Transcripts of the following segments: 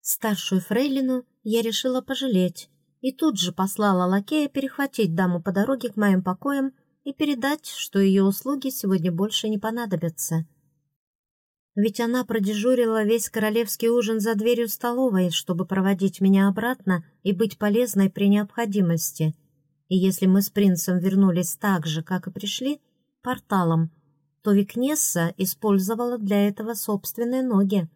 Старшую фрейлину я решила пожалеть и тут же послала лакея перехватить даму по дороге к моим покоям и передать, что ее услуги сегодня больше не понадобятся. Ведь она продежурила весь королевский ужин за дверью столовой, чтобы проводить меня обратно и быть полезной при необходимости. И если мы с принцем вернулись так же, как и пришли, порталом, то Викнесса использовала для этого собственные ноги.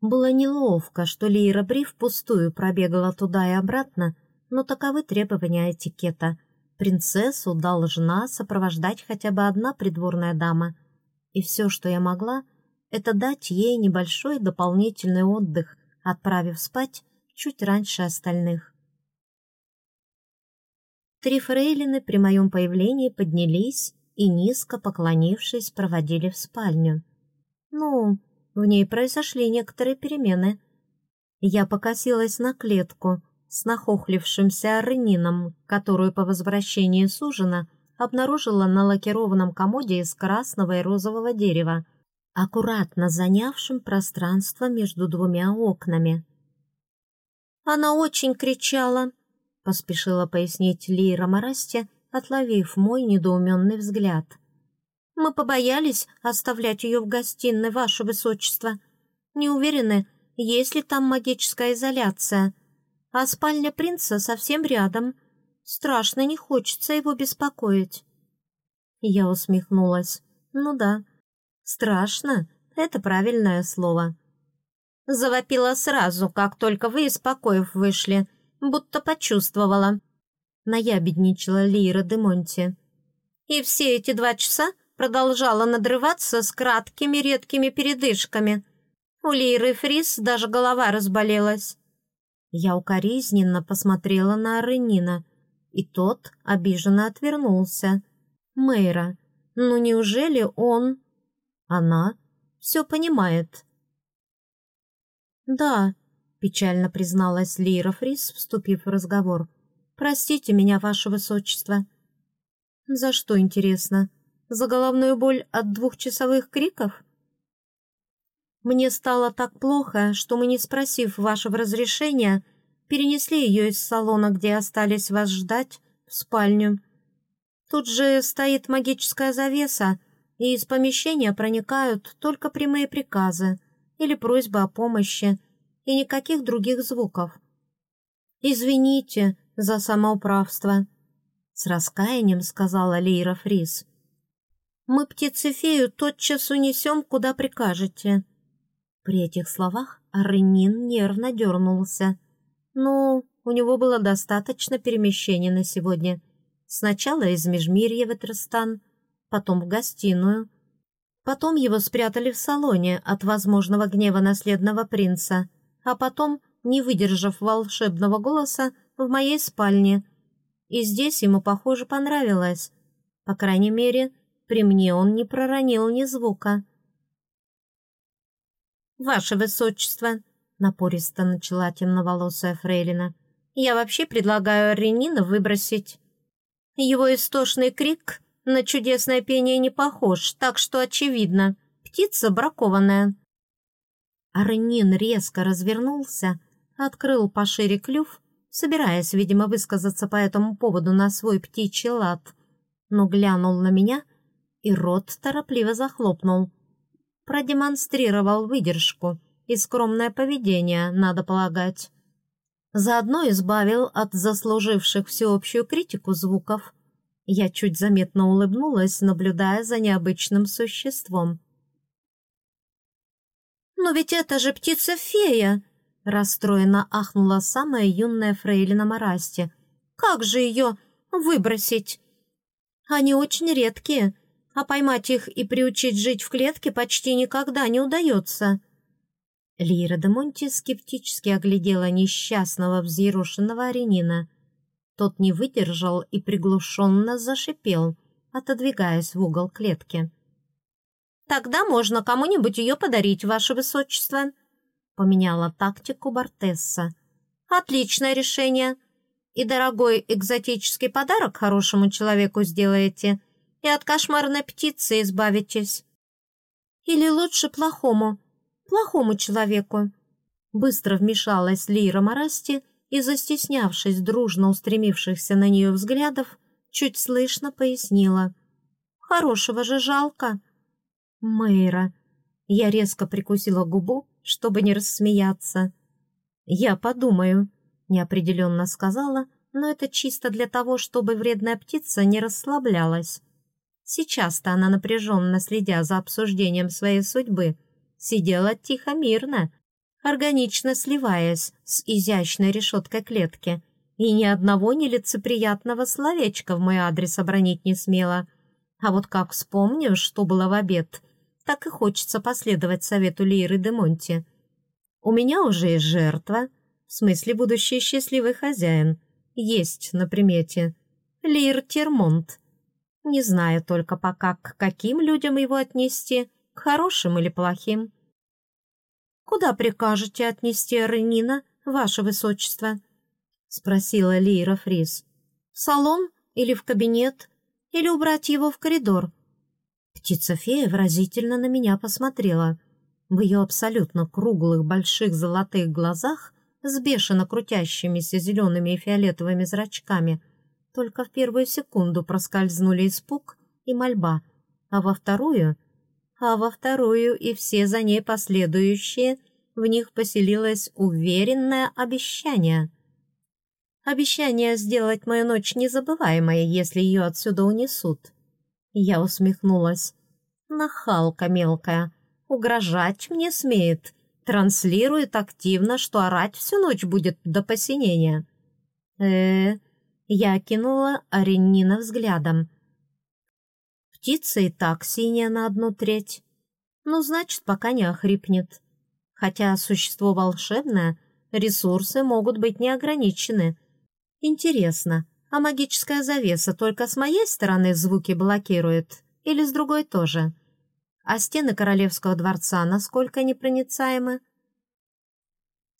Было неловко, что Лейра Бри впустую пробегала туда и обратно, но таковы требования этикета. Принцессу должна сопровождать хотя бы одна придворная дама. И все, что я могла, это дать ей небольшой дополнительный отдых, отправив спать чуть раньше остальных. Три фрейлины при моем появлении поднялись и, низко поклонившись, проводили в спальню. Ну, в ней произошли некоторые перемены. Я покосилась на клетку с нахохлившимся орнином, которую по возвращении с ужина обнаружила на лакированном комоде из красного и розового дерева, аккуратно занявшим пространство между двумя окнами. «Она очень кричала», — поспешила пояснить Лира Марасти, отловив мой недоуменный взгляд. Мы побоялись оставлять ее в гостиной, ваше высочество. Не уверены, есть ли там магическая изоляция. А спальня принца совсем рядом. Страшно не хочется его беспокоить». Я усмехнулась. «Ну да, страшно — это правильное слово». Завопила сразу, как только вы из покоев вышли, будто почувствовала. Наябедничала Лира де Монти. «И все эти два часа продолжала надрываться с краткими редкими передышками. У Лиры Фрис даже голова разболелась. Я укоризненно посмотрела на Ренина, и тот обиженно отвернулся. Мэйра, ну неужели он... Она все понимает? Да, печально призналась Лира Фрис, вступив в разговор. Простите меня, ваше высочество. За что, интересно? За головную боль от двухчасовых криков? Мне стало так плохо, что мы, не спросив вашего разрешения, перенесли ее из салона, где остались вас ждать, в спальню. Тут же стоит магическая завеса, и из помещения проникают только прямые приказы или просьбы о помощи, и никаких других звуков. «Извините за самоуправство», — с раскаянием сказала Лейра Фрис. Мы птицефею тотчас унесем, куда прикажете». При этих словах Арынин нервно дернулся. Ну, у него было достаточно перемещений на сегодня. Сначала из Межмирья в Этрестан, потом в гостиную. Потом его спрятали в салоне от возможного гнева наследного принца, а потом, не выдержав волшебного голоса, в моей спальне. И здесь ему, похоже, понравилось. По крайней мере, при мне он не проронил ни звука. «Ваше Высочество», — напористо начала темноволосая фрейлина, «я вообще предлагаю Ренина выбросить. Его истошный крик на чудесное пение не похож, так что очевидно, птица бракованная». Арнин резко развернулся, открыл пошире клюв, собираясь, видимо, высказаться по этому поводу на свой птичий лад, но глянул на меня и рот торопливо захлопнул. Продемонстрировал выдержку и скромное поведение, надо полагать. Заодно избавил от заслуживших всеобщую критику звуков. Я чуть заметно улыбнулась, наблюдая за необычным существом. «Но ведь это же птица-фея!» расстроенно ахнула самая юная фрейлина Марасти. «Как же ее выбросить?» «Они очень редкие, а поймать их и приучить жить в клетке почти никогда не удается. Лира де Монти скептически оглядела несчастного взъерошенного аренина. Тот не выдержал и приглушенно зашипел, отодвигаясь в угол клетки. «Тогда можно кому-нибудь ее подарить, ваше высочество», — поменяла тактику Бартесса. «Отличное решение. И дорогой экзотический подарок хорошему человеку сделаете» и от кошмарной птицы избавитесь. Или лучше плохому, плохому человеку. Быстро вмешалась Лира Марасти и, застеснявшись дружно устремившихся на нее взглядов, чуть слышно пояснила. «Хорошего же жалко!» «Мэйра!» Я резко прикусила губу, чтобы не рассмеяться. «Я подумаю», — неопределенно сказала, но это чисто для того, чтобы вредная птица не расслаблялась. Сейчас-то она, напряженно следя за обсуждением своей судьбы, сидела тихо-мирно, органично сливаясь с изящной решеткой клетки, и ни одного нелицеприятного словечка в мой адрес обронить не смела. А вот как вспомню, что было в обед, так и хочется последовать совету Лиры де Монти. У меня уже есть жертва, в смысле будущий счастливый хозяин, есть на примете. Лир Термонт. Не знаю только пока, к каким людям его отнести, к хорошим или плохим. «Куда прикажете отнести Ренина, ваше высочество?» — спросила Лира Фрис. «В салон или в кабинет? Или убрать его в коридор?» Птица-фея выразительно на меня посмотрела. В ее абсолютно круглых больших золотых глазах с бешено крутящимися зелеными и фиолетовыми зрачками только в первую секунду проскользнули испуг и мольба, а во вторую... А во вторую и все за ней последующие в них поселилось уверенное обещание. Обещание сделать мою ночь незабываемой, если ее отсюда унесут. Я усмехнулась. Нахалка мелкая, угрожать мне смеет, транслирует активно, что орать всю ночь будет до посинения. э, -э я кинула Аренина взглядом. Птица и так синяя на одну треть. Ну, значит, пока не охрипнет. Хотя существо волшебное, ресурсы могут быть неограничены. Интересно, а магическая завеса только с моей стороны звуки блокирует или с другой тоже? А стены королевского дворца насколько непроницаемы?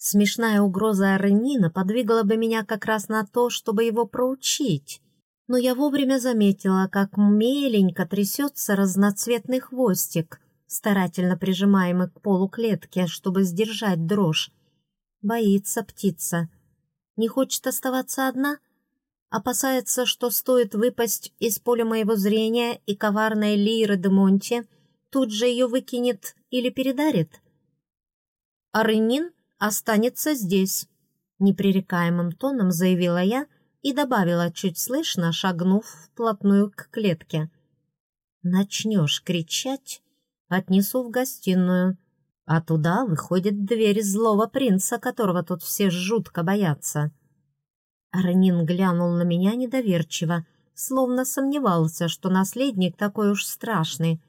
Смешная угроза Аренина подвигала бы меня как раз на то, чтобы его проучить. Но я вовремя заметила, как меленько трясется разноцветный хвостик, старательно прижимаемый к полу клетки, чтобы сдержать дрожь. Боится птица. Не хочет оставаться одна? Опасается, что стоит выпасть из поля моего зрения, и коварная Лира де Монти тут же ее выкинет или передарит? Аренин останется здесь», — непререкаемым тоном заявила я и добавила чуть слышно, шагнув вплотную к клетке. «Начнешь кричать, отнесу в гостиную, а туда выходит дверь злого принца, которого тут все жутко боятся». Арнин глянул на меня недоверчиво, словно сомневался, что наследник такой уж страшный,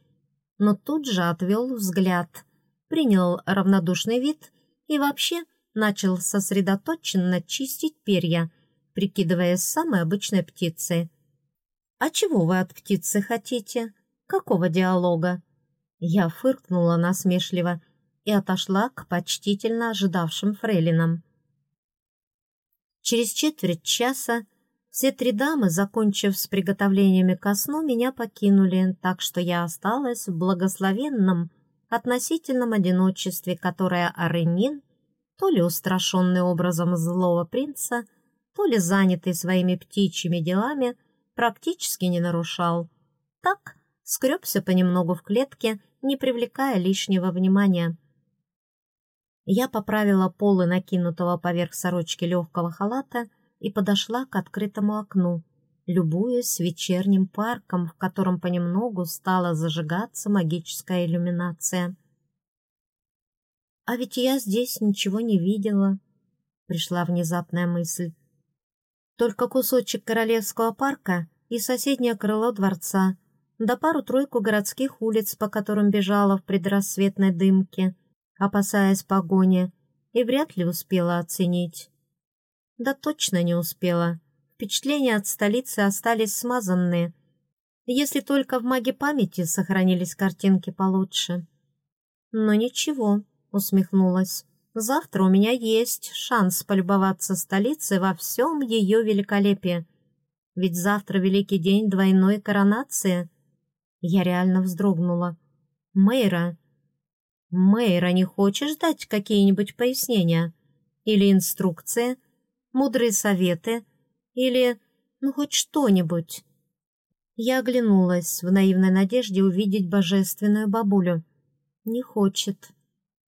но тут же отвел взгляд, принял равнодушный вид и вообще начал сосредоточенно чистить перья, прикидываясь самой обычной птицей. «А чего вы от птицы хотите? Какого диалога?» Я фыркнула насмешливо и отошла к почтительно ожидавшим фрейлинам. Через четверть часа все три дамы, закончив с приготовлениями ко сну, меня покинули, так что я осталась в благословенном, относительном одиночестве, которое Аренин, то ли устрашенный образом злого принца, то ли занятый своими птичьими делами, практически не нарушал. Так скребся понемногу в клетке, не привлекая лишнего внимания. Я поправила полы накинутого поверх сорочки легкого халата и подошла к открытому окну, любуясь вечерним парком, в котором понемногу стала зажигаться магическая иллюминация. «А ведь я здесь ничего не видела», — пришла внезапная мысль. «Только кусочек королевского парка и соседнее крыло дворца, да пару-тройку городских улиц, по которым бежала в предрассветной дымке, опасаясь погони, и вряд ли успела оценить. Да точно не успела впечатления от столицы остались смазанные, если только в маге памяти сохранились картинки получше. Но ничего, усмехнулась. Завтра у меня есть шанс полюбоваться столицей во всем ее великолепии. Ведь завтра великий день двойной коронации. Я реально вздрогнула. Мэйра. Мэйра, не хочешь дать какие-нибудь пояснения? Или инструкции? Мудрые советы? Или, ну, хоть что-нибудь?» Я оглянулась в наивной надежде увидеть божественную бабулю. «Не хочет».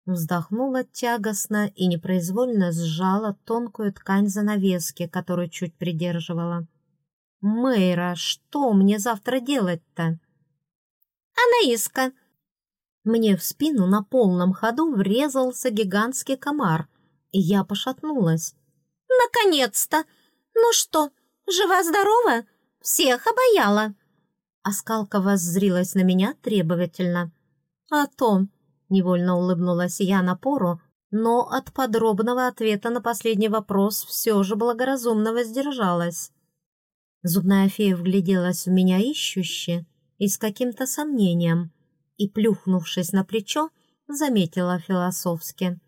Вздохнула тягостно и непроизвольно сжала тонкую ткань занавески, которую чуть придерживала. «Мэйра, что мне завтра делать-то?» «Анаиска!» Мне в спину на полном ходу врезался гигантский комар, и я пошатнулась. «Наконец-то! Ну что, жива-здорова? Всех обаяла!» Оскалка воззрилась на меня требовательно. «А то!» — невольно улыбнулась я напору, но от подробного ответа на последний вопрос все же благоразумно воздержалась. Зубная фея вгляделась в меня ищуще и с каким-то сомнением, и, плюхнувшись на плечо, заметила философски.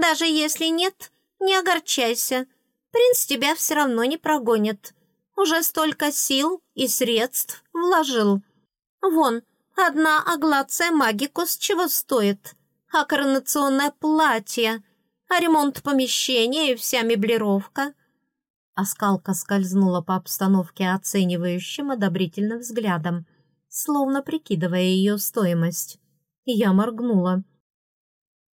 «Даже если нет, не огорчайся. Принц тебя все равно не прогонит. Уже столько сил и средств вложил. Вон, одна аглация магикус чего стоит, а коронационное платье, а ремонт помещения и вся меблировка». Оскалка скользнула по обстановке оценивающим одобрительным взглядом, словно прикидывая ее стоимость. Я моргнула.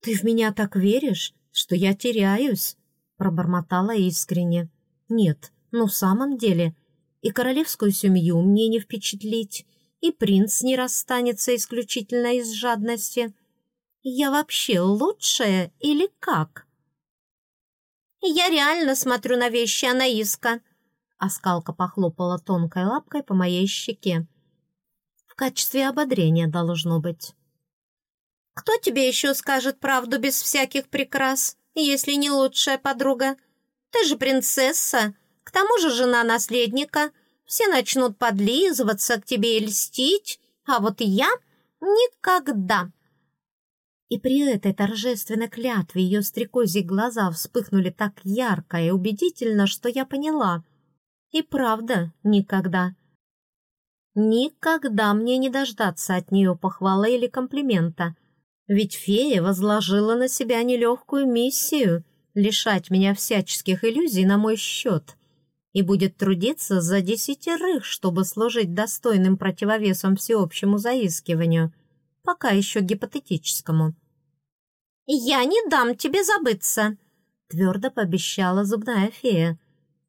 «Ты в меня так веришь, что я теряюсь?» Пробормотала искренне. «Нет, ну в самом деле, и королевскую семью мне не впечатлить, и принц не расстанется исключительно из жадности. Я вообще лучшая или как?» «Я реально смотрю на вещи Анаиска», Оскалка похлопала тонкой лапкой по моей щеке. «В качестве ободрения должно быть». «Кто тебе еще скажет правду без всяких прикрас?» Если не лучшая подруга. Ты же принцесса, к тому же жена наследника. Все начнут подлизываться к тебе и льстить, а вот я никогда». И при этой торжественной клятве ее стрекозьи глаза вспыхнули так ярко и убедительно, что я поняла. И правда, никогда. Никогда мне не дождаться от нее похвалы или комплимента. Ведь фея возложила на себя нелегкую миссию лишать меня всяческих иллюзий на мой счет и будет трудиться за десятерых, чтобы служить достойным противовесом всеобщему заискиванию, пока еще гипотетическому. «Я не дам тебе забыться», — твердо пообещала зубная фея.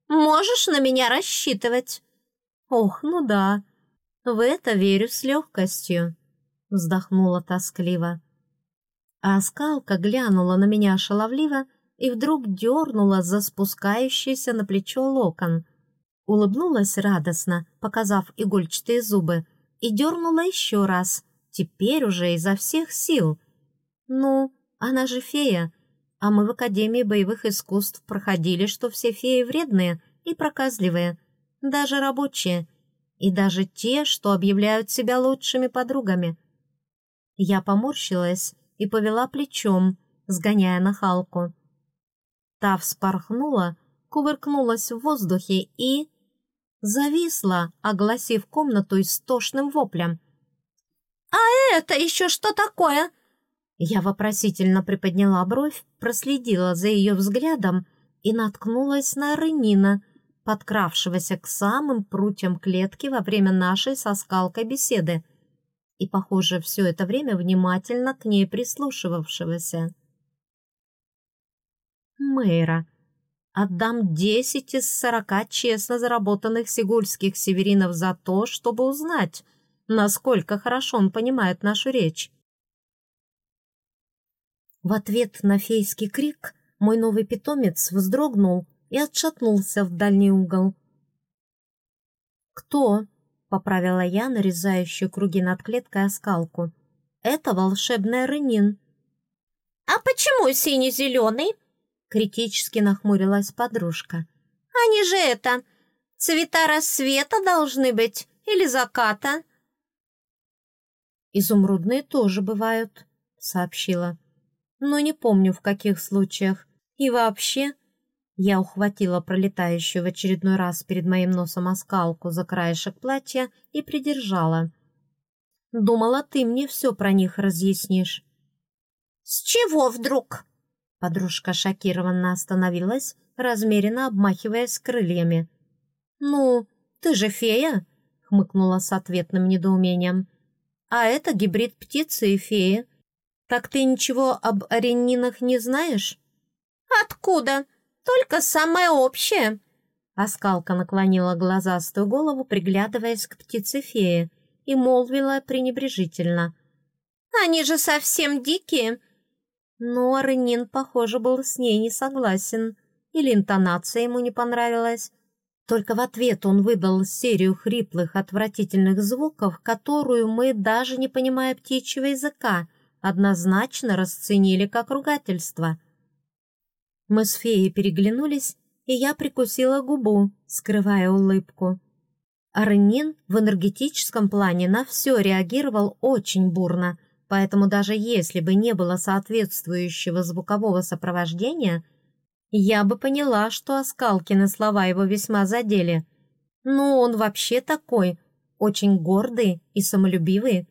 «Можешь на меня рассчитывать». «Ох, ну да, в это верю с легкостью», — вздохнула тоскливо а скалка глянула на меня шаловливо и вдруг дернула за спускающийся на плечо локон. Улыбнулась радостно, показав игольчатые зубы, и дернула еще раз, теперь уже изо всех сил. «Ну, она же фея, а мы в Академии боевых искусств проходили, что все феи вредные и проказливые, даже рабочие, и даже те, что объявляют себя лучшими подругами». Я поморщилась и повела плечом, сгоняя нахалку. Та вспорхнула, кувыркнулась в воздухе и... зависла, огласив комнату истошным воплем. «А это еще что такое?» Я вопросительно приподняла бровь, проследила за ее взглядом и наткнулась на Ренина, подкравшегося к самым прутьям клетки во время нашей со скалкой беседы — и, похоже, все это время внимательно к ней прислушивавшегося. Мэйра. Отдам десять из сорока честно заработанных сигульских северинов за то, чтобы узнать, насколько хорошо он понимает нашу речь. В ответ на фейский крик мой новый питомец вздрогнул и отшатнулся в дальний угол. «Кто?» — поправила я нарезающую круги над клеткой оскалку. «Это волшебная рынин». «А почему синий-зеленый?» — критически нахмурилась подружка. «Они же это, цвета рассвета должны быть или заката?» «Изумрудные тоже бывают», — сообщила. «Но не помню, в каких случаях. И вообще...» Я ухватила пролетающую в очередной раз перед моим носом оскалку за краешек платья и придержала. «Думала, ты мне все про них разъяснишь». «С чего вдруг?» Подружка шокированно остановилась, размеренно обмахиваясь крыльями. «Ну, ты же фея!» — хмыкнула с ответным недоумением. «А это гибрид птицы и феи. Так ты ничего об аренинах не знаешь?» «Откуда? Только самое общее!» Оскалка наклонила глазастую голову, приглядываясь к птице-фее, и молвила пренебрежительно. «Они же совсем дикие!» Но Аренин, похоже, был с ней не согласен, или интонация ему не понравилась. Только в ответ он выдал серию хриплых, отвратительных звуков, которую мы, даже не понимая птичьего языка, однозначно расценили как ругательство. Мы с феей переглянулись, и я прикусила губу, скрывая улыбку. Арнин в энергетическом плане на все реагировал очень бурно, поэтому даже если бы не было соответствующего звукового сопровождения, я бы поняла, что Оскалкины слова его весьма задели. Ну, он вообще такой, очень гордый и самолюбивый,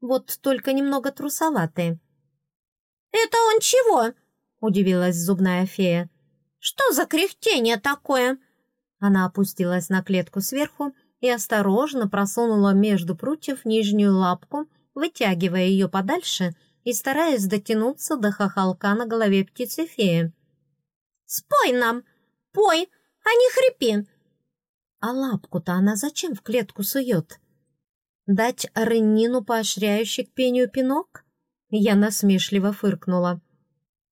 вот только немного трусоватый. «Это он чего?» — удивилась зубная фея. «Что за кряхтение такое?» Она опустилась на клетку сверху и осторожно просунула между прутьев нижнюю лапку, вытягивая ее подальше и стараясь дотянуться до хохолка на голове птицы-феи. «Спой нам! Пой, а не хрипи!» «А лапку-то она зачем в клетку сует? Дать Реннину поощряющий к пению пинок?» Я насмешливо фыркнула.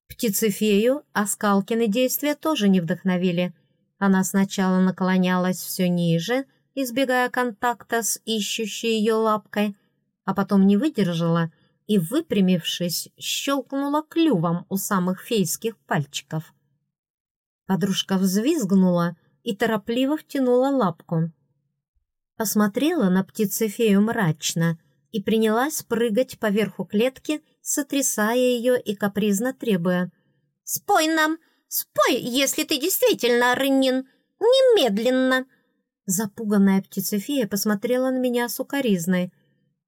Птицефею Аскалкины действия тоже не вдохновили. Она сначала наклонялась все ниже, избегая контакта с ищущей ее лапкой, а потом не выдержала и, выпрямившись, щелкнула клювом у самых фейских пальчиков. Подружка взвизгнула и торопливо втянула лапку. Посмотрела на птицефею мрачно и принялась прыгать по верху клетки, сотрясая ее и капризно требуя. «Спой нам! Спой, если ты действительно Рынин! Немедленно!» Запуганная птицефея посмотрела на меня сукоризной.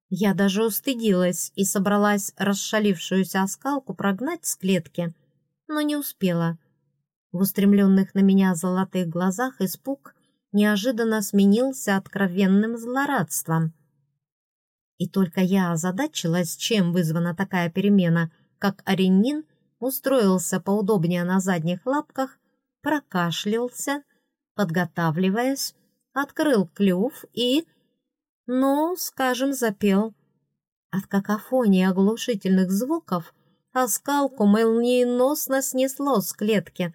Я даже устыдилась и собралась расшалившуюся оскалку прогнать с клетки, но не успела. В устремленных на меня золотых глазах испуг неожиданно сменился откровенным злорадством. И только я озадачилась, чем вызвана такая перемена, как Аренин устроился поудобнее на задних лапках, прокашлялся, подготавливаясь, открыл клюв и, ну, скажем, запел. От какофонии оглушительных звуков оскалку молниеносно снесло с клетки,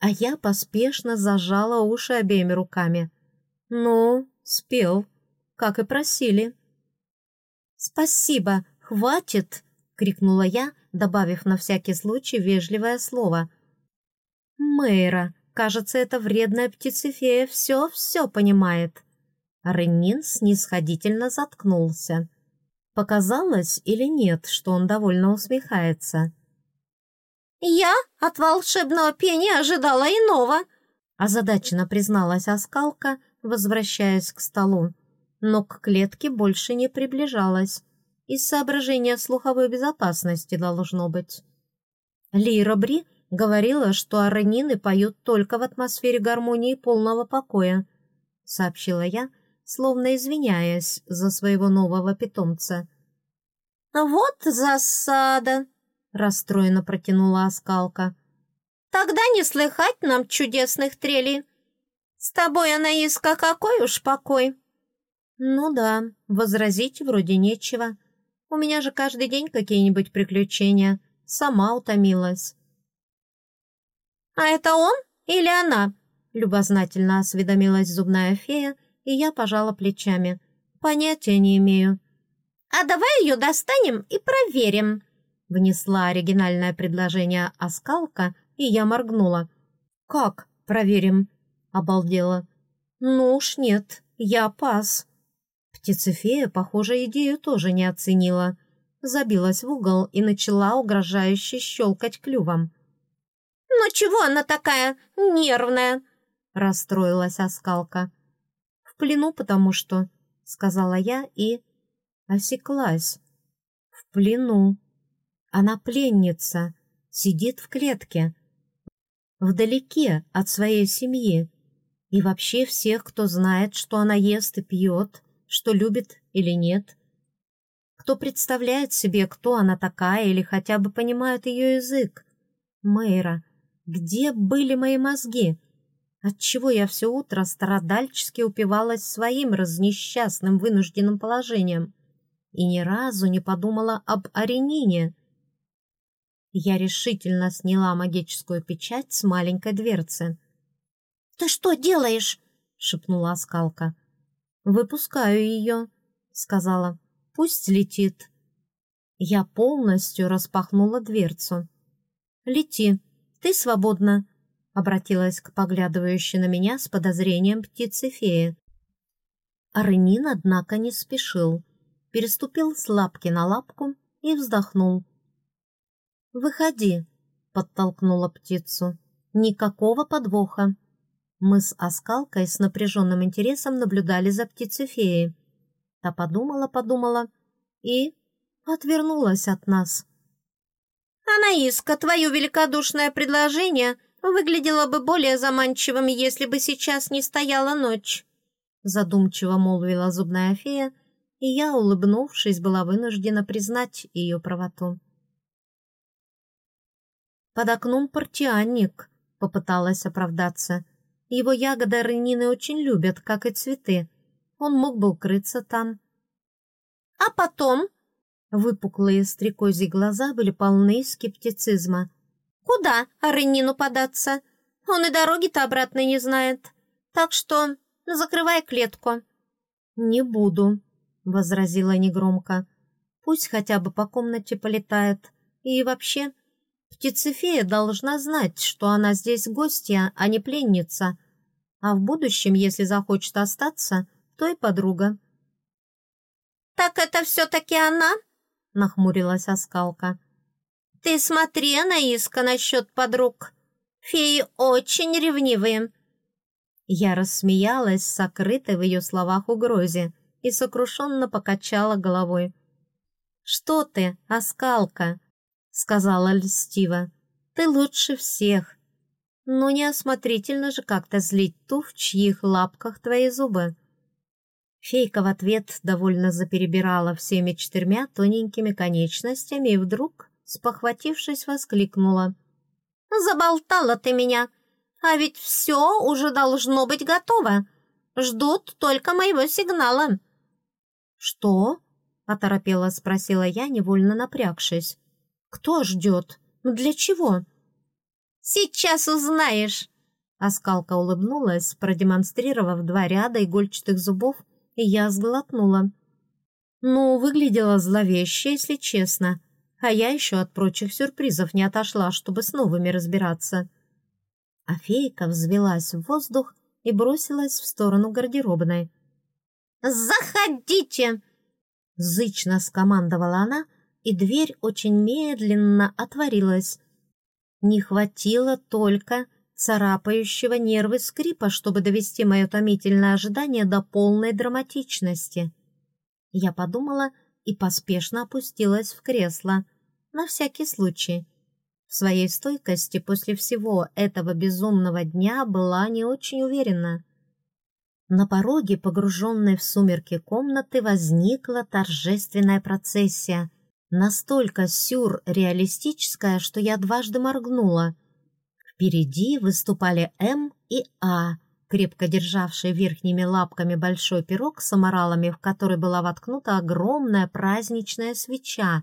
а я поспешно зажала уши обеими руками. Ну, спел, как и просили. «Спасибо, хватит!» — крикнула я, добавив на всякий случай вежливое слово. «Мэйра, Кажется, эта вредная птицефея все-все понимает. Реннин снисходительно заткнулся. Показалось или нет, что он довольно усмехается. «Я от волшебного пения ожидала иного», озадаченно призналась Оскалка, возвращаясь к столу, но к клетке больше не приближалась. Из соображения слуховой безопасности должно быть. Лира Бри Говорила, что аронины поют только в атмосфере гармонии полного покоя, сообщила я, словно извиняясь за своего нового питомца. «Вот засада!» — расстроенно протянула оскалка. «Тогда не слыхать нам чудесных трелей. С тобой, Анаиска, какой уж покой!» «Ну да, возразить вроде нечего. У меня же каждый день какие-нибудь приключения. Сама утомилась». «А это он или она?» Любознательно осведомилась зубная фея, и я пожала плечами. «Понятия не имею». «А давай ее достанем и проверим», внесла оригинальное предложение Оскалка, и я моргнула. «Как проверим?» — обалдела. «Ну уж нет, я пас». Птицефея, похоже, идею тоже не оценила. Забилась в угол и начала угрожающе щелкать клювом. «Ну чего она такая нервная?» — расстроилась Оскалка. «В плену, потому что...» — сказала я и... осеклась. «В плену. Она пленница, сидит в клетке, вдалеке от своей семьи и вообще всех, кто знает, что она ест и пьет, что любит или нет, кто представляет себе, кто она такая или хотя бы понимает ее язык. Мэйра, где были мои мозги? Отчего я все утро страдальчески упивалась своим разнесчастным вынужденным положением и ни разу не подумала об Аренине? Я решительно сняла магическую печать с маленькой дверцы. «Ты что делаешь?» — шепнула Оскалка. «Выпускаю ее», — сказала. «Пусть летит». Я полностью распахнула дверцу. «Лети, ты свободна», — обратилась к поглядывающей на меня с подозрением птицы-феи. Арнин, однако, не спешил. Переступил с лапки на лапку и вздохнул. «Выходи», — подтолкнула птицу. «Никакого подвоха». Мы с Оскалкой с напряженным интересом наблюдали за птицей-феей. Та подумала-подумала и отвернулась от нас. «Анаиска, твое великодушное предложение выглядело бы более заманчивым, если бы сейчас не стояла ночь», задумчиво молвила зубная фея, и я, улыбнувшись, была вынуждена признать ее правоту. «Под окном портианник», — попыталась оправдаться. «Его ягоды рынины очень любят, как и цветы. Он мог бы укрыться там». «А потом?» Выпуклые стрекози глаза были полны скептицизма. «Куда рынину податься? Он и дороги-то обратно не знает. Так что закрывай клетку». «Не буду», — возразила негромко. «Пусть хотя бы по комнате полетает. И вообще...» Птицефея должна знать, что она здесь гостья, а не пленница. А в будущем, если захочет остаться, то и подруга. «Так это все-таки она?» — нахмурилась Оскалка. «Ты смотри, Анаиска, насчет подруг. Феи очень ревнивые». Я рассмеялась, сокрытой в ее словах угрозе, и сокрушенно покачала головой. «Что ты, Оскалка? Сказала льстиво. «Ты лучше всех. Но неосмотрительно же как-то злить ту, в чьих лапках твои зубы». Фейка в ответ довольно заперебирала всеми четырьмя тоненькими конечностями и вдруг, спохватившись, воскликнула. «Заболтала ты меня! А ведь все уже должно быть готово! Ждут только моего сигнала!» «Что?» — оторопела спросила я, невольно напрягшись. Кто ждет? Ну для чего? Сейчас узнаешь. Оскалка улыбнулась, продемонстрировав два ряда игольчатых зубов, и я сглотнула. Ну, выглядела зловеще, если честно. А я еще от прочих сюрпризов не отошла, чтобы с новыми разбираться. А фейка взвелась в воздух и бросилась в сторону гардеробной. «Заходите!» Зычно скомандовала она, и дверь очень медленно отворилась. Не хватило только царапающего нервы скрипа, чтобы довести мое томительное ожидание до полной драматичности. Я подумала и поспешно опустилась в кресло, на всякий случай. В своей стойкости после всего этого безумного дня была не очень уверена. На пороге, погруженной в сумерки комнаты, возникла торжественная процессия — настолько сюрреалистическая, что я дважды моргнула. Впереди выступали М и А, крепко державшие верхними лапками большой пирог с аморалами, в который была воткнута огромная праздничная свеча,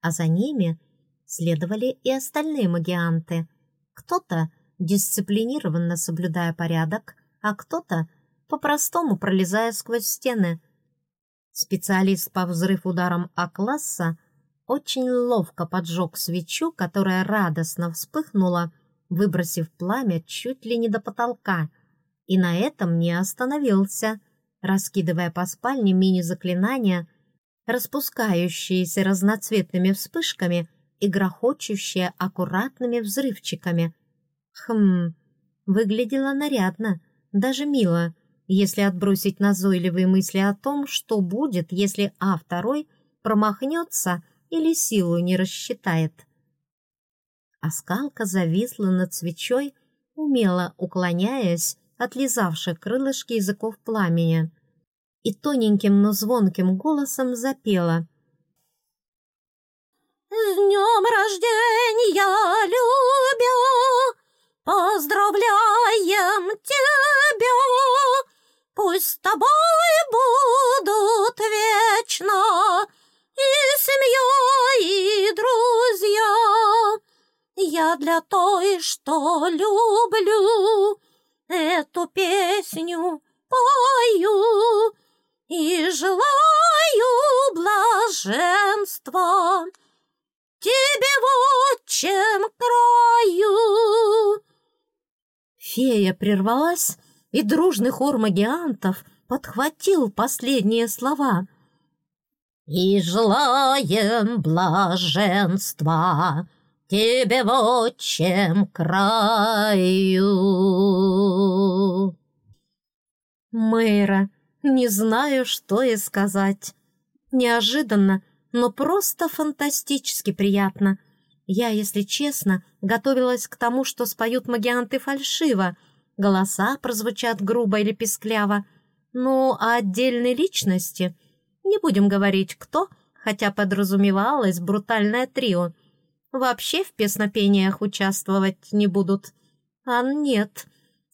а за ними следовали и остальные магианты. Кто-то, дисциплинированно соблюдая порядок, а кто-то, по-простому пролезая сквозь стены. Специалист по взрыв ударам А-класса очень ловко поджег свечу, которая радостно вспыхнула, выбросив пламя чуть ли не до потолка, и на этом не остановился, раскидывая по спальне мини-заклинания, распускающиеся разноцветными вспышками и грохочущие аккуратными взрывчиками. Хм, выглядело нарядно, даже мило, если отбросить назойливые мысли о том, что будет, если А2 промахнется или силу не рассчитает. Оскалка зависла над свечой, умело уклоняясь от лизавших крылышки языков пламени, и тоненьким, но звонким голосом запела. «С днем рождения, любя, поздравляем тебя! Пусть с тобой будут вечно и семья, и друзья. Я для той, что люблю, эту песню пою и желаю блаженства тебе в отчем краю. Фея прервалась, и дружный хор магиантов подхватил последние слова. «И желаем блаженства тебе в отчем краю». Мэйра, не знаю, что и сказать. Неожиданно, но просто фантастически приятно. Я, если честно, готовилась к тому, что споют магианты фальшиво, голоса прозвучат грубо или пескляво. Ну, а отдельной личности, не будем говорить кто, хотя подразумевалось брутальное трио, вообще в песнопениях участвовать не будут. А нет,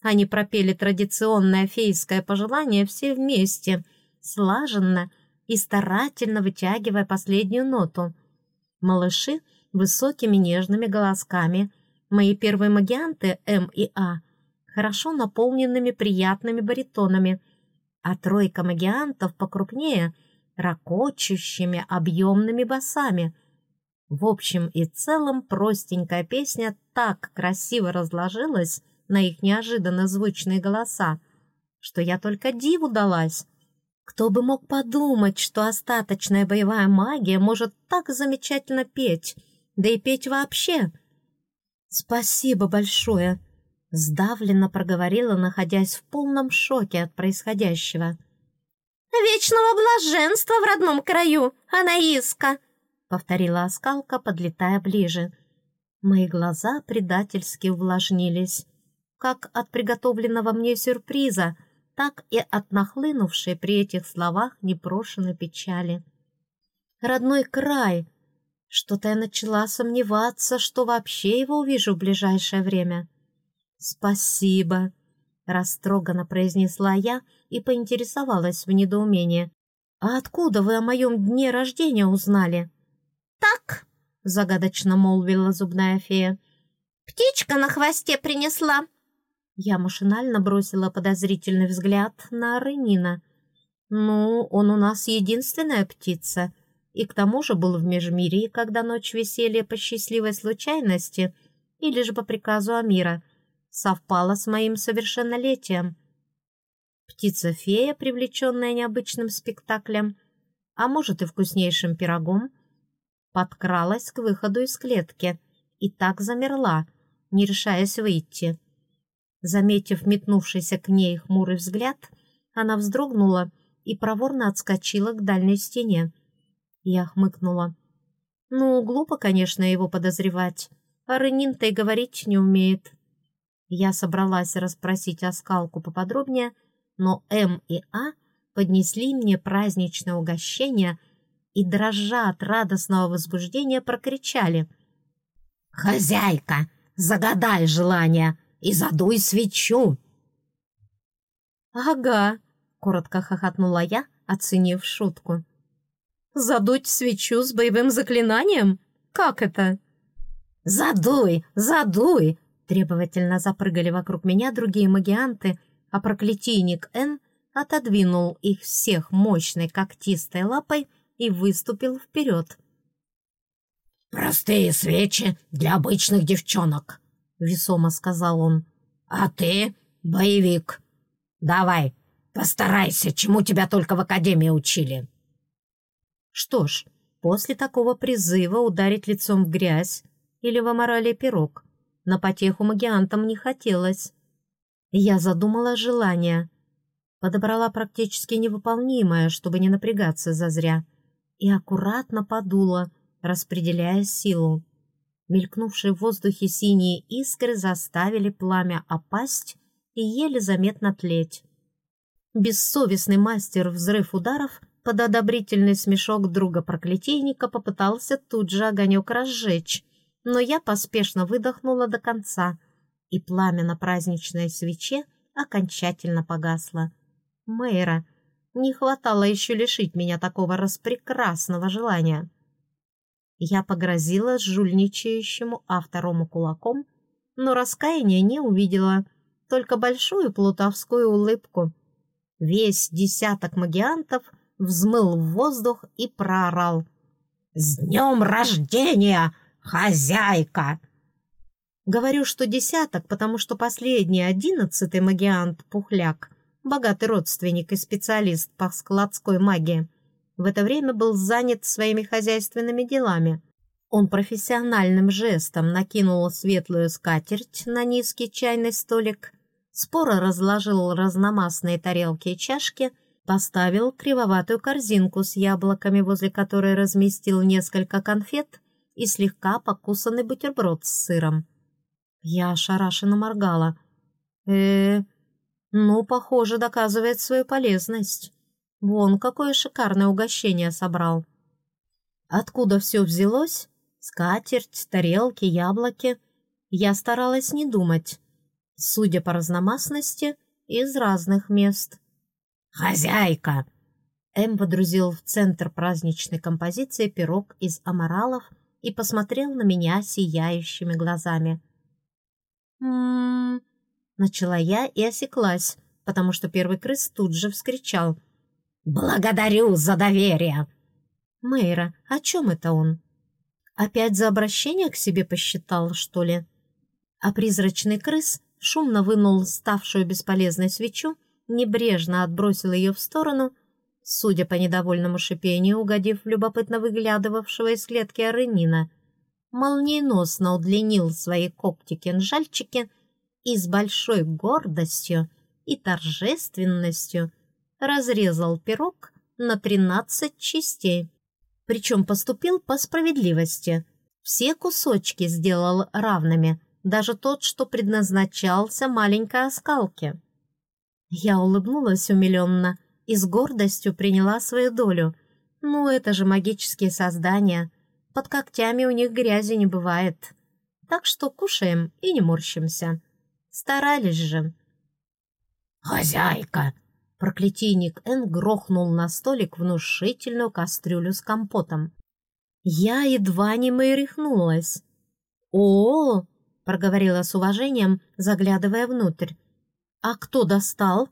они пропели традиционное фейское пожелание все вместе, слаженно и старательно вытягивая последнюю ноту. Малыши высокими нежными голосками, мои первые магианты М и А, хорошо наполненными приятными баритонами, а тройка магиантов покрупнее — ракочущими объемными басами. В общем и целом простенькая песня так красиво разложилась на их неожиданно звучные голоса, что я только диву далась. Кто бы мог подумать, что остаточная боевая магия может так замечательно петь, да и петь вообще. Спасибо большое, сдавленно проговорила, находясь в полном шоке от происходящего. «Вечного блаженства в родном краю, Анаиска!» — повторила оскалка, подлетая ближе. Мои глаза предательски увлажнились, как от приготовленного мне сюрприза — так и от нахлынувшей при этих словах непрошенной печали. «Родной край!» Что-то я начала сомневаться, что вообще его увижу в ближайшее время. «Спасибо!» — растроганно произнесла я и поинтересовалась в недоумении. «А откуда вы о моем дне рождения узнали?» «Так!» — загадочно молвила зубная фея. «Птичка на хвосте принесла!» Я машинально бросила подозрительный взгляд на Ренина. «Ну, он у нас единственная птица, и к тому же был в Межмирии, когда ночь веселья по счастливой случайности или же по приказу Амира совпала с моим совершеннолетием. Птица-фея, привлеченная необычным спектаклем, а может и вкуснейшим пирогом, подкралась к выходу из клетки и так замерла, не решаясь выйти. Заметив метнувшийся к ней хмурый взгляд, она вздрогнула и проворно отскочила к дальней стене. Я хмыкнула. Ну, глупо, конечно, его подозревать. А Ренин-то и говорить не умеет. Я собралась расспросить о скалку поподробнее, но М и А поднесли мне праздничное угощение и, дрожа от радостного возбуждения, прокричали. «Хозяйка, загадай желание!» и задуй свечу!» «Ага», — коротко хохотнула я, оценив шутку. «Задуть свечу с боевым заклинанием? Как это?» «Задуй! Задуй!» Требовательно запрыгали вокруг меня другие магианты, а проклятийник Н отодвинул их всех мощной когтистой лапой и выступил вперед. «Простые свечи для обычных девчонок», — весомо сказал он. «А ты боевик. Давай, постарайся, чему тебя только в академии учили». Что ж, после такого призыва ударить лицом в грязь или в аморале пирог на потеху магиантам не хотелось. Я задумала желание, подобрала практически невыполнимое, чтобы не напрягаться зазря, и аккуратно подула, распределяя силу. Мелькнувшие в воздухе синие искры заставили пламя опасть и еле заметно тлеть. Бессовестный мастер взрыв ударов под одобрительный смешок друга проклятийника попытался тут же огонек разжечь, но я поспешно выдохнула до конца, и пламя на праздничной свече окончательно погасло. Мэйра, не хватало еще лишить меня такого распрекрасного желания. Я погрозила жульничающему авторому кулаком, но раскаяния не увидела, только большую плутовскую улыбку. Весь десяток магиантов взмыл в воздух и проорал. «С днем рождения, хозяйка!» Говорю, что десяток, потому что последний, одиннадцатый магиант Пухляк, богатый родственник и специалист по складской магии, в это время был занят своими хозяйственными делами. Он профессиональным жестом накинул светлую скатерть на низкий чайный столик, споро разложил разномастные тарелки и чашки, поставил кривоватую корзинку с яблоками, возле которой разместил несколько конфет и слегка покусанный бутерброд с сыром. Я ошарашенно моргала. э, -э ну, похоже, доказывает свою полезность. Вон, какое шикарное угощение собрал. Откуда все взялось? Скатерть, тарелки, яблоки. Я старалась не думать. Судя по разномастности, из разных мест. «Хозяйка!» Эм водрузил в центр праздничной композиции пирог из аморалов и посмотрел на меня сияющими глазами. «М-м-м...» начала я и осеклась, потому что первый крыс тут же вскричал — «Благодарю за доверие!» «Мэйра, о чем это он? Опять за обращение к себе посчитал, что ли?» А призрачный крыс шумно вынул ставшую бесполезной свечу, небрежно отбросил ее в сторону, судя по недовольному шипению, угодив в любопытно выглядывавшего из клетки оленина, молниеносно удлинил свои когти-кинжальчики и с большой гордостью и торжественностью разрезал пирог на 13 частей. Причем поступил по справедливости. Все кусочки сделал равными, даже тот, что предназначался маленькой оскалке. Я улыбнулась умиленно и с гордостью приняла свою долю. Ну, это же магические создания. Под когтями у них грязи не бывает. Так что кушаем и не морщимся. Старались же. «Хозяйка, Проклятийник Н грохнул на столик внушительную кастрюлю с компотом. Я едва не мэрихнулась. «О!», -о — проговорила с уважением, заглядывая внутрь. «А кто достал?»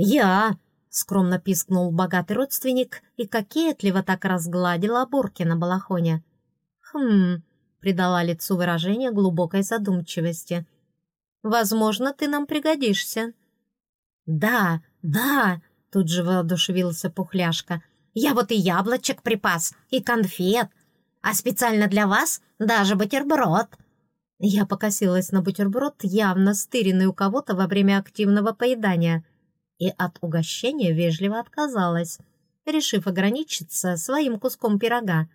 «Я!» — скромно пискнул богатый родственник и кокетливо так разгладил оборки на балахоне. «Хм...» — придала лицу выражение глубокой задумчивости. «Возможно, ты нам пригодишься». «Да, да!» — тут же воодушевился Пухляшка. «Я вот и яблочек припас, и конфет, а специально для вас даже бутерброд!» Я покосилась на бутерброд, явно стыренный у кого-то во время активного поедания, и от угощения вежливо отказалась, решив ограничиться своим куском пирога.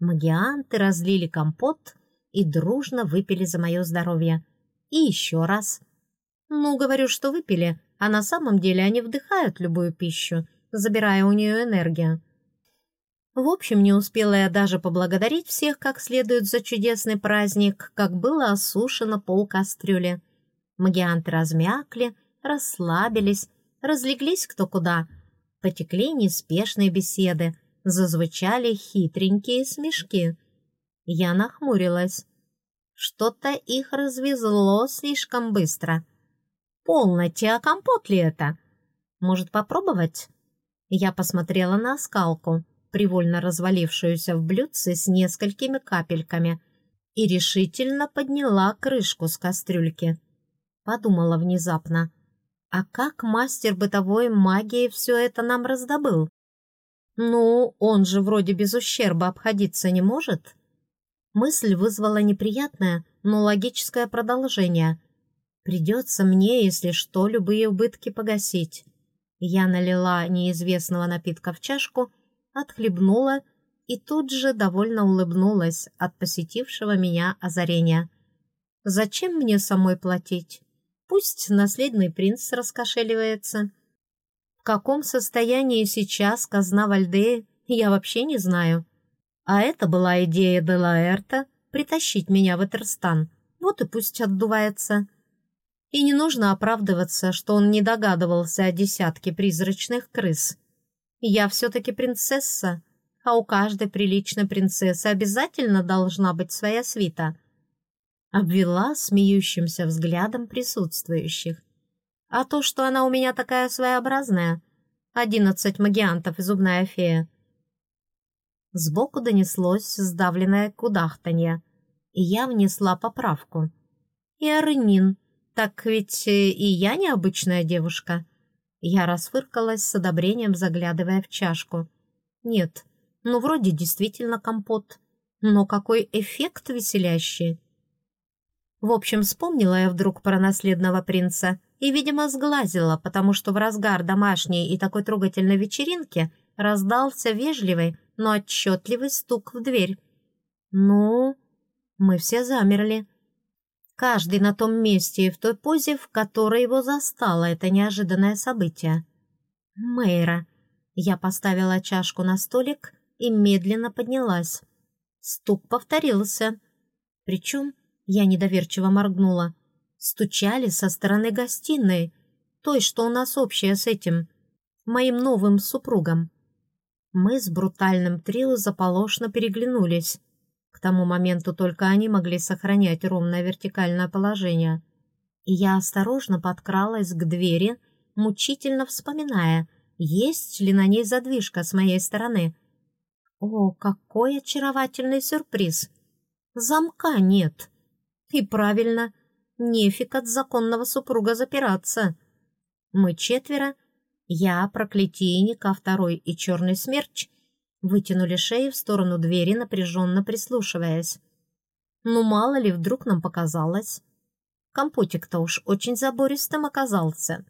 Магианты разлили компот и дружно выпили за мое здоровье. И еще раз. Ну, говорю, что выпили, а на самом деле они вдыхают любую пищу, забирая у нее энергию. В общем, не успела я даже поблагодарить всех как следует за чудесный праздник, как было осушено пол кастрюли. Магианты размякли, расслабились, разлеглись кто куда. Потекли неспешные беседы, зазвучали хитренькие смешки. Я нахмурилась. Что-то их развезло слишком быстро. «Полноте, а компот ли это? Может, попробовать?» Я посмотрела на скалку, привольно развалившуюся в блюдце с несколькими капельками, и решительно подняла крышку с кастрюльки. Подумала внезапно, а как мастер бытовой магии все это нам раздобыл? Ну, он же вроде без ущерба обходиться не может. Мысль вызвала неприятное, но логическое продолжение — Придется мне, если что, любые убытки погасить. Я налила неизвестного напитка в чашку, отхлебнула и тут же довольно улыбнулась от посетившего меня озарения. «Зачем мне самой платить? Пусть наследный принц раскошеливается. В каком состоянии сейчас казна Вальдеи, я вообще не знаю. А это была идея Делаэрта притащить меня в Этерстан. Вот и пусть отдувается». И не нужно оправдываться, что он не догадывался о десятке призрачных крыс. Я все-таки принцесса, а у каждой приличной принцессы обязательно должна быть своя свита. Обвела смеющимся взглядом присутствующих. А то, что она у меня такая своеобразная, одиннадцать магиантов и зубная фея. Сбоку донеслось сдавленное кудахтанье, и я внесла поправку. И Арынин так ведь э, и я необычная девушка. Я расфыркалась с одобрением, заглядывая в чашку. Нет, ну вроде действительно компот. Но какой эффект веселящий. В общем, вспомнила я вдруг про наследного принца и, видимо, сглазила, потому что в разгар домашней и такой трогательной вечеринки раздался вежливый, но отчетливый стук в дверь. Ну, мы все замерли каждый на том месте и в той позе, в которой его застало это неожиданное событие. «Мэйра». Я поставила чашку на столик и медленно поднялась. Стук повторился. Причем я недоверчиво моргнула. Стучали со стороны гостиной, той, что у нас общая с этим, моим новым супругом. Мы с брутальным трио заполошно переглянулись. К тому моменту только они могли сохранять ровное вертикальное положение. И я осторожно подкралась к двери, мучительно вспоминая, есть ли на ней задвижка с моей стороны. О, какой очаровательный сюрприз! Замка нет. И правильно, нефиг от законного супруга запираться. Мы четверо, я, проклятийник, а второй и черный смерч — Вытянули шеи в сторону двери, напряженно прислушиваясь. Ну, мало ли, вдруг нам показалось. Компотик-то уж очень забористым оказался.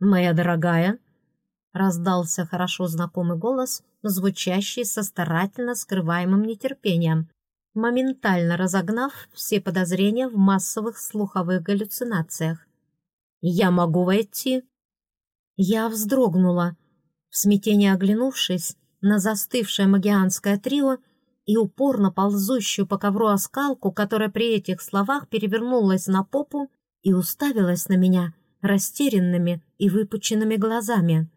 «Моя дорогая», — раздался хорошо знакомый голос, звучащий со старательно скрываемым нетерпением, моментально разогнав все подозрения в массовых слуховых галлюцинациях. «Я могу войти?» Я вздрогнула, в смятении оглянувшись, на застывшее магианское трио и упорно ползущую по ковру оскалку, которая при этих словах перевернулась на попу и уставилась на меня растерянными и выпученными глазами.